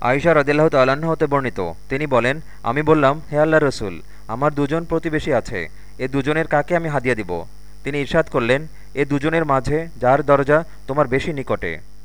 আয়সা রদিল্লাহ তাল্লাহ্ন হতে বর্ণিত। তিনি বলেন, আমি বললাম, হে আল্লাহ রসুল, আমার দুজন প্রতিবেশী আছে, এ দুজনের কাকে আমি হাদিয়া দিব? তিনি ইরশাদ করলেন, এ দুজনের মাঝে যার দরজা তোমার বেশি নিকটে।